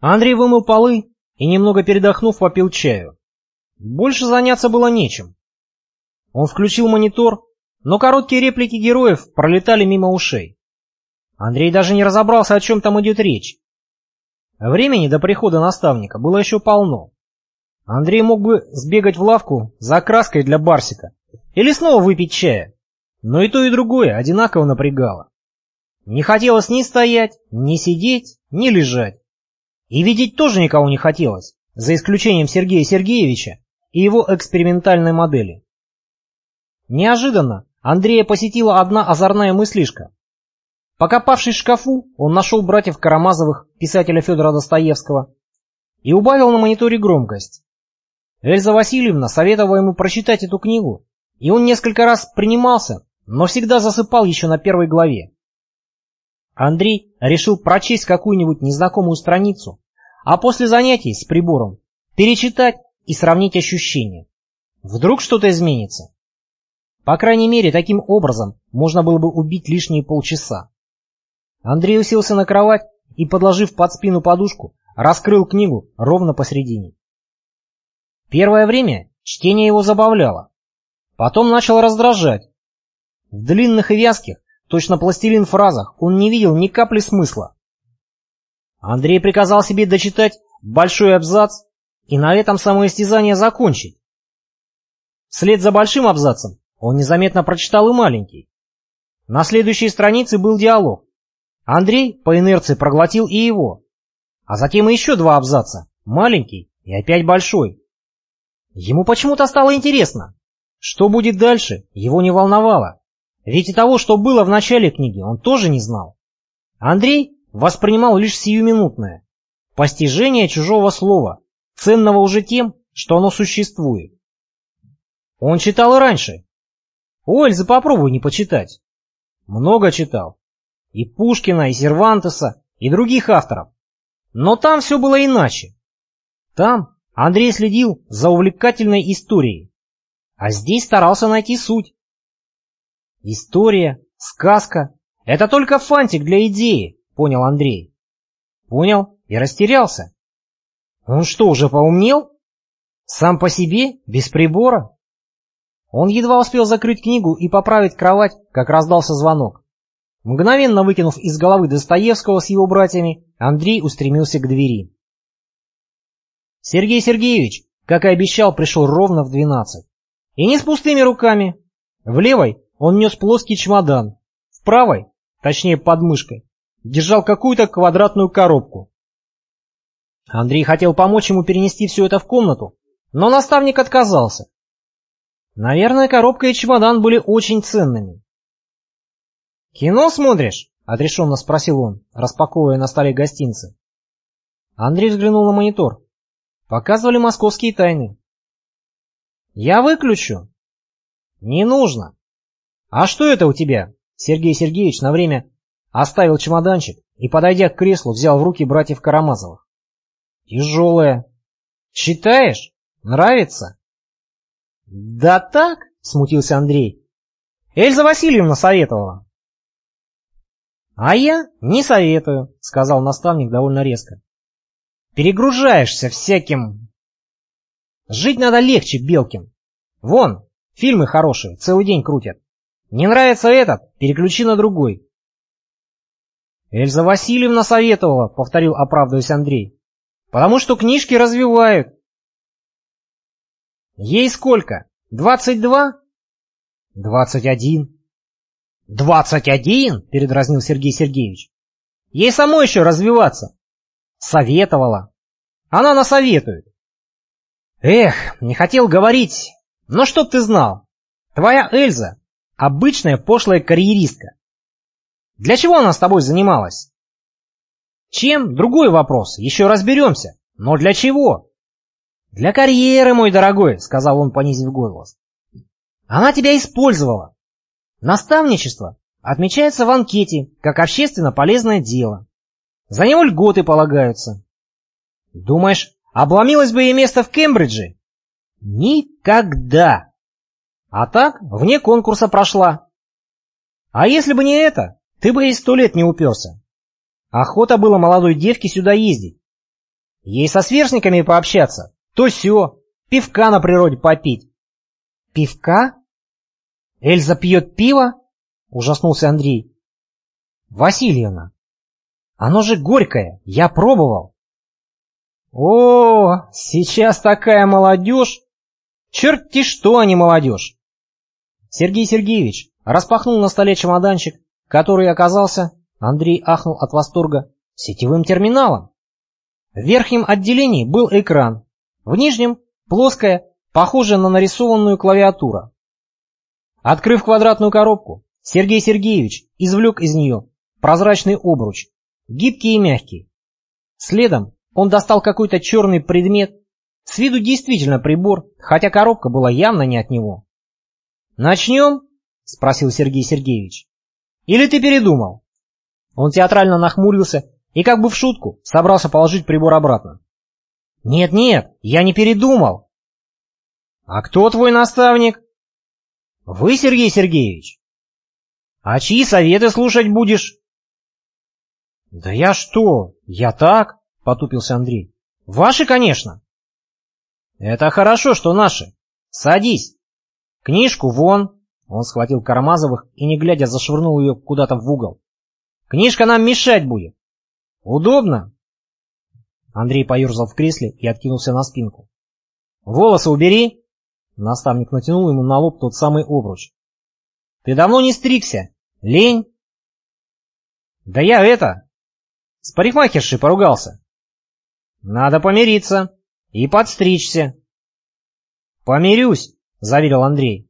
Андрей вымыл полы и, немного передохнув, попил чаю. Больше заняться было нечем. Он включил монитор, но короткие реплики героев пролетали мимо ушей. Андрей даже не разобрался, о чем там идет речь. Времени до прихода наставника было еще полно. Андрей мог бы сбегать в лавку за краской для Барсика или снова выпить чая, но и то, и другое одинаково напрягало. Не хотелось ни стоять, ни сидеть, ни лежать. И видеть тоже никого не хотелось, за исключением Сергея Сергеевича и его экспериментальной модели. Неожиданно Андрея посетила одна озорная мыслишка. Покопавшись в шкафу, он нашел братьев Карамазовых, писателя Федора Достоевского, и убавил на мониторе громкость. Эльза Васильевна советовала ему прочитать эту книгу, и он несколько раз принимался, но всегда засыпал еще на первой главе. Андрей решил прочесть какую-нибудь незнакомую страницу, а после занятий с прибором перечитать и сравнить ощущения. Вдруг что-то изменится. По крайней мере, таким образом можно было бы убить лишние полчаса. Андрей уселся на кровать и, подложив под спину подушку, раскрыл книгу ровно посередине. Первое время чтение его забавляло. Потом начал раздражать. В длинных и вязких, точно пластилин фразах, он не видел ни капли смысла. Андрей приказал себе дочитать большой абзац и на этом самоистязание закончить. Вслед за большим абзацем он незаметно прочитал и маленький. На следующей странице был диалог. Андрей по инерции проглотил и его. А затем еще два абзаца, маленький и опять большой. Ему почему-то стало интересно. Что будет дальше, его не волновало. Ведь и того, что было в начале книги, он тоже не знал. Андрей воспринимал лишь сиюминутное. Постижение чужого слова, ценного уже тем, что оно существует. Он читал и раньше. У Эльзы попробуй не почитать. Много читал. И Пушкина, и Сервантеса, и других авторов. Но там все было иначе. Там Андрей следил за увлекательной историей, а здесь старался найти суть. История, сказка — это только фантик для идеи, понял Андрей. Понял и растерялся. Он что, уже поумнел? Сам по себе, без прибора? Он едва успел закрыть книгу и поправить кровать, как раздался звонок. Мгновенно выкинув из головы Достоевского с его братьями, Андрей устремился к двери. Сергей Сергеевич, как и обещал, пришел ровно в двенадцать. И не с пустыми руками. В левой он нес плоский чемодан, в правой, точнее под мышкой, держал какую-то квадратную коробку. Андрей хотел помочь ему перенести все это в комнату, но наставник отказался. Наверное, коробка и чемодан были очень ценными. «Кино смотришь?» — отрешенно спросил он, распаковывая на столе гостинцы. Андрей взглянул на монитор. Показывали московские тайны. «Я выключу». «Не нужно». «А что это у тебя?» Сергей Сергеевич на время оставил чемоданчик и, подойдя к креслу, взял в руки братьев Карамазовых. «Тяжелое». «Читаешь? Нравится?» «Да так», — смутился Андрей. «Эльза Васильевна советовала». «А я не советую», — сказал наставник довольно резко. «Перегружаешься всяким...» «Жить надо легче, Белкин. Вон, фильмы хорошие, целый день крутят. Не нравится этот, переключи на другой». «Эльза Васильевна советовала», — повторил, оправдываясь Андрей. «Потому что книжки развивают». «Ей сколько? Двадцать два?» «Двадцать один». «Двадцать один?» — передразнил Сергей Сергеевич. «Ей самой еще развиваться». «Советовала». «Она насоветует». «Эх, не хотел говорить. Но чтоб ты знал, твоя Эльза — обычная пошлая карьеристка. Для чего она с тобой занималась?» «Чем? Другой вопрос, еще разберемся. Но для чего?» «Для карьеры, мой дорогой», — сказал он, понизив голос. «Она тебя использовала. Наставничество отмечается в анкете как общественно полезное дело. За него льготы полагаются. Думаешь, обломилось бы ей место в Кембридже? Никогда. А так, вне конкурса прошла. А если бы не это, ты бы и сто лет не уперся. Охота было молодой девке сюда ездить. Ей со сверстниками пообщаться, то сё, пивка на природе попить. Пивка? Эльза пьет пиво? Ужаснулся Андрей. Васильевна, оно же горькое, я пробовал. О, сейчас такая молодежь! Черти что, а не молодежь! Сергей Сергеевич распахнул на столе чемоданчик, который оказался, Андрей ахнул от восторга, сетевым терминалом. В верхнем отделении был экран, в нижнем — плоская, похожая на нарисованную клавиатура. Открыв квадратную коробку, Сергей Сергеевич извлек из нее прозрачный обруч, гибкий и мягкий. Следом он достал какой-то черный предмет, с виду действительно прибор, хотя коробка была явно не от него. «Начнем?» — спросил Сергей Сергеевич. «Или ты передумал?» Он театрально нахмурился и как бы в шутку собрался положить прибор обратно. «Нет-нет, я не передумал». «А кто твой наставник?» «Вы, Сергей Сергеевич». «А чьи советы слушать будешь?» «Да я что? Я так?» — потупился Андрей. «Ваши, конечно». «Это хорошо, что наши. Садись. Книжку вон». Он схватил Карамазовых и, не глядя, зашвырнул ее куда-то в угол. «Книжка нам мешать будет. Удобно?» Андрей поерзал в кресле и откинулся на спинку. «Волосы убери!» Наставник натянул ему на лоб тот самый обруч. «Ты давно не стригся. Лень?» «Да я это... С парикмахершей поругался. Надо помириться и подстричься». «Помирюсь», — заверил Андрей.